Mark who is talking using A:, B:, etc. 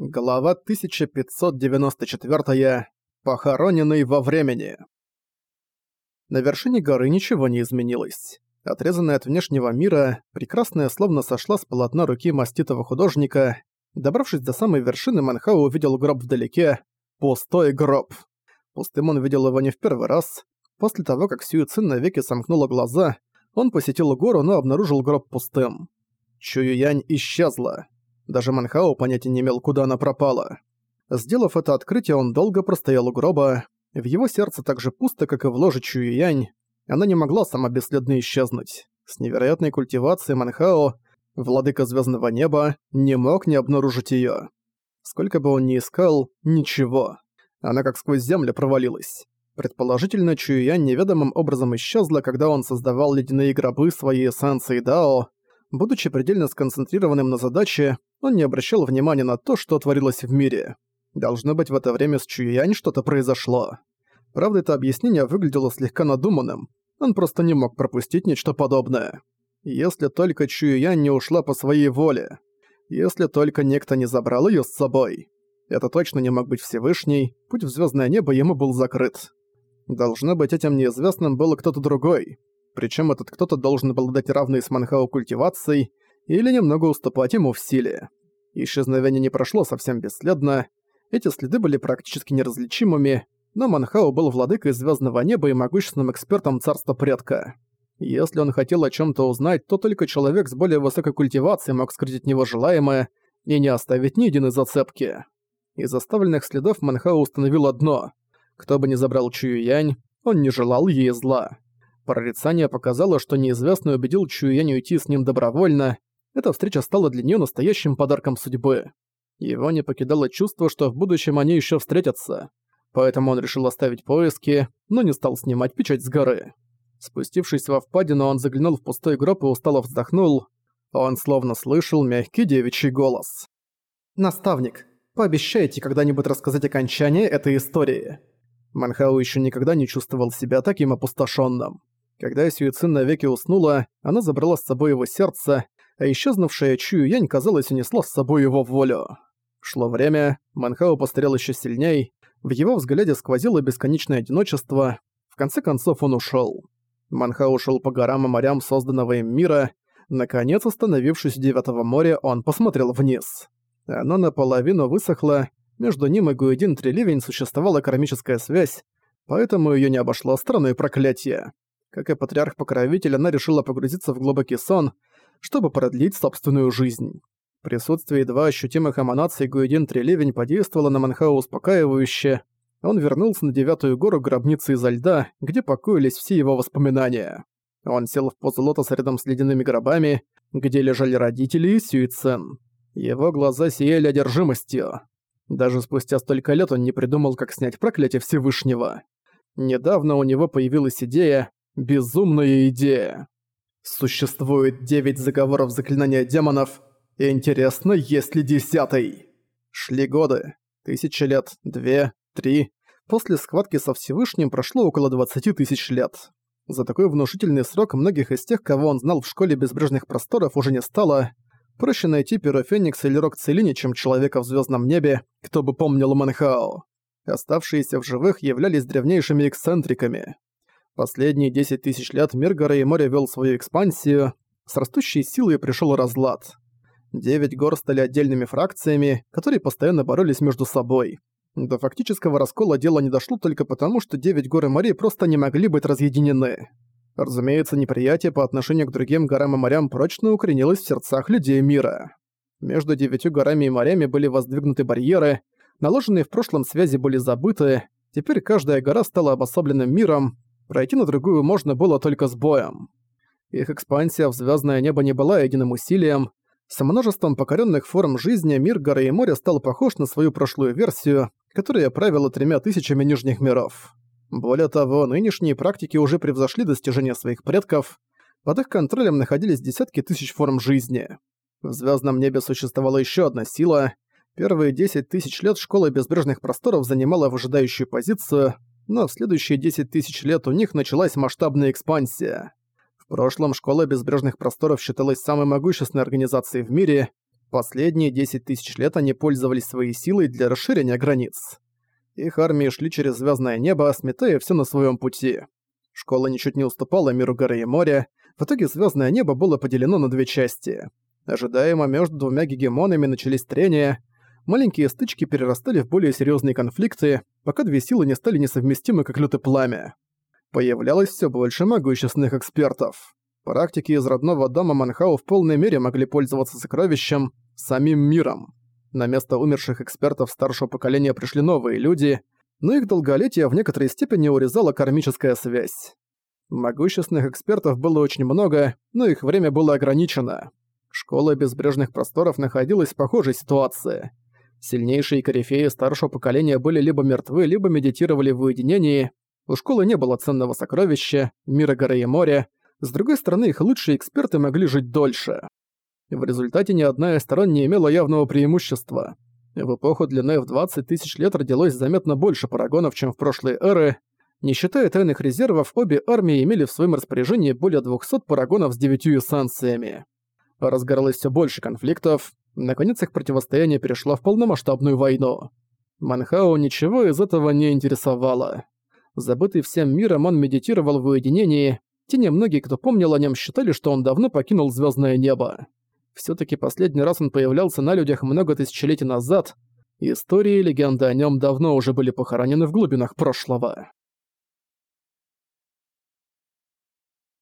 A: Глава 1594. Похороненный во времени. На вершине горы ничего не изменилось. Отрезанная от внешнего мира, прекрасная словно сошла с полотна руки маститого художника. Добравшись до самой вершины, Манхау увидел гроб вдалеке. Пустой гроб. Пустым он видел его не в первый раз. После того, как Сью Цин навеки сомкнула глаза, он посетил гору, но обнаружил гроб пустым. Чую Янь исчезла. Даже Манхао понятия не имел, куда она пропала. Сделав это открытие, он долго простоял у гроба. В его сердце так же пусто, как и в ложе Чуюянь. Она не могла сама бесследно исчезнуть. С невероятной культивацией Манхао, владыка звездного неба, не мог не обнаружить ее. Сколько бы он ни искал, ничего. Она как сквозь землю провалилась. Предположительно, Чуюянь неведомым образом исчезла, когда он создавал ледяные гробы своей эссенции Дао. Будучи предельно сконцентрированным на задаче, он не обращал внимания на то, что творилось в мире. Должно быть, в это время с Чуянь что-то произошло. Правда, это объяснение выглядело слегка надуманным. Он просто не мог пропустить нечто подобное. Если только Чуянь не ушла по своей воле. Если только некто не забрал её с собой. Это точно не мог быть Всевышний, путь в звёздное небо ему был закрыт. Должно быть, этим неизвестным был кто-то другой. Причём этот кто-то должен был дать равный с Манхао культивацией, или немного уступать ему в силе. Исчезновение не прошло совсем бесследно, эти следы были практически неразличимыми, но Манхао был владыкой звездного неба и могущественным экспертом царства предка. Если он хотел о чем то узнать, то только человек с более высокой культивацией мог скрыть от него желаемое и не оставить ни единой зацепки. Из оставленных следов Манхао установил одно. Кто бы ни забрал Чую Янь, он не желал ей зла. Прорицание показало, что неизвестный убедил Чую Янь уйти с ним добровольно, эта встреча стала для нее настоящим подарком судьбы. Его не покидало чувство, что в будущем они еще встретятся. Поэтому он решил оставить поиски, но не стал снимать печать с горы. Спустившись во впадину, он заглянул в пустой гроб и устало вздохнул. Он словно слышал мягкий девичий голос. «Наставник, пообещайте когда-нибудь рассказать окончание этой истории». Манхау еще никогда не чувствовал себя таким опустошенным. Когда Сюицин навеки уснула, она забрала с собой его сердце, а исчезнувшая Чую Янь, казалось, унесла с собой его волю. Шло время, Манхао постарел еще сильней, в его взгляде сквозило бесконечное одиночество, в конце концов он ушел. Манхао ушел по горам и морям созданного им мира, наконец остановившись у Девятого моря, он посмотрел вниз. Оно наполовину высохло, между ним и Гуэдин Треливень существовала кармическая связь, поэтому ее не обошло стороной проклятия. Как и патриарх-покровитель, она решила погрузиться в глубокий сон, чтобы продлить собственную жизнь. Присутствие едва ощутимых эманаций Гуэдин Трелевень подействовало на Манхау успокаивающе. Он вернулся на девятую гору гробницы изо льда, где покоились все его воспоминания. Он сел в позу лотоса рядом с ледяными гробами, где лежали родители и Сюицен. Его глаза сияли одержимостью. Даже спустя столько лет он не придумал, как снять проклятие Всевышнего. Недавно у него появилась идея, безумная идея. Существует девять заговоров заклинания демонов. Интересно, есть ли десятый? Шли годы. Тысячи лет. Две. Три. После схватки со Всевышним прошло около 20 тысяч лет. За такой внушительный срок многих из тех, кого он знал в школе безбрежных просторов, уже не стало. Проще найти Перо Феникса или Рок Целини, чем человека в звездном небе, кто бы помнил Манхао. Оставшиеся в живых являлись древнейшими эксцентриками. Последние 10 тысяч лет мир горы и моря вел свою экспансию, с растущей силой пришел разлад. Девять гор стали отдельными фракциями, которые постоянно боролись между собой. До фактического раскола дело не дошло только потому, что девять гор и морей просто не могли быть разъединены. Разумеется, неприятие по отношению к другим горам и морям прочно укоренилось в сердцах людей мира. Между девятью горами и морями были воздвигнуты барьеры, наложенные в прошлом связи были забыты, теперь каждая гора стала обособленным миром, Пройти на другую можно было только с боем. Их экспансия в звездное небо не была единым усилием. С множеством покоренных форм жизни мир горы и моря стал похож на свою прошлую версию, которая правила тремя тысячами нижних миров. Более того, нынешние практики уже превзошли достижения своих предков. Под их контролем находились десятки тысяч форм жизни. В звездном небе существовала еще одна сила. Первые 10 тысяч лет школа безбрежных просторов занимала выжидающую позицию, но в следующие 10 тысяч лет у них началась масштабная экспансия. В прошлом Школа Безбрежных Просторов считалась самой могущественной организацией в мире, Последние 10 тысяч лет они пользовались своей силой для расширения границ. Их армии шли через звездное небо, сметая все на своем пути. Школа ничуть не уступала миру горы и моря, в итоге звездное небо было поделено на две части. Ожидаемо между двумя гегемонами начались трения, маленькие стычки перерастали в более серьезные конфликты, пока две силы не стали несовместимы как лютое пламя. Появлялось все больше могущественных экспертов. Практики из родного дома Манхау в полной мере могли пользоваться сокровищем самим миром. На место умерших экспертов старшего поколения пришли новые люди, но их долголетие в некоторой степени урезала кармическая связь. Могущественных экспертов было очень много, но их время было ограничено. Школа безбрежных просторов находилась в похожей ситуации. Сильнейшие корифеи старшего поколения были либо мертвы, либо медитировали в уединении. У школы не было ценного сокровища, мира горы и моря, с другой стороны, их лучшие эксперты могли жить дольше. В результате ни одна из сторон не имела явного преимущества. В эпоху длиной в 20 тысяч лет родилось заметно больше парагонов, чем в прошлые эры. Не считая тайных резервов, обе армии имели в своем распоряжении более 200 парагонов с девятью эссенциями. Разгоралось все больше конфликтов, наконец их противостояние перешло в полномасштабную войну. Манхау ничего из этого не интересовало. Забытый всем миром, он медитировал в уединении, те немногие, кто помнил о нем, считали, что он давно покинул звездное небо. все таки последний раз он появлялся на людях много тысячелетий назад. Истории и легенды о нем давно уже были похоронены в глубинах прошлого.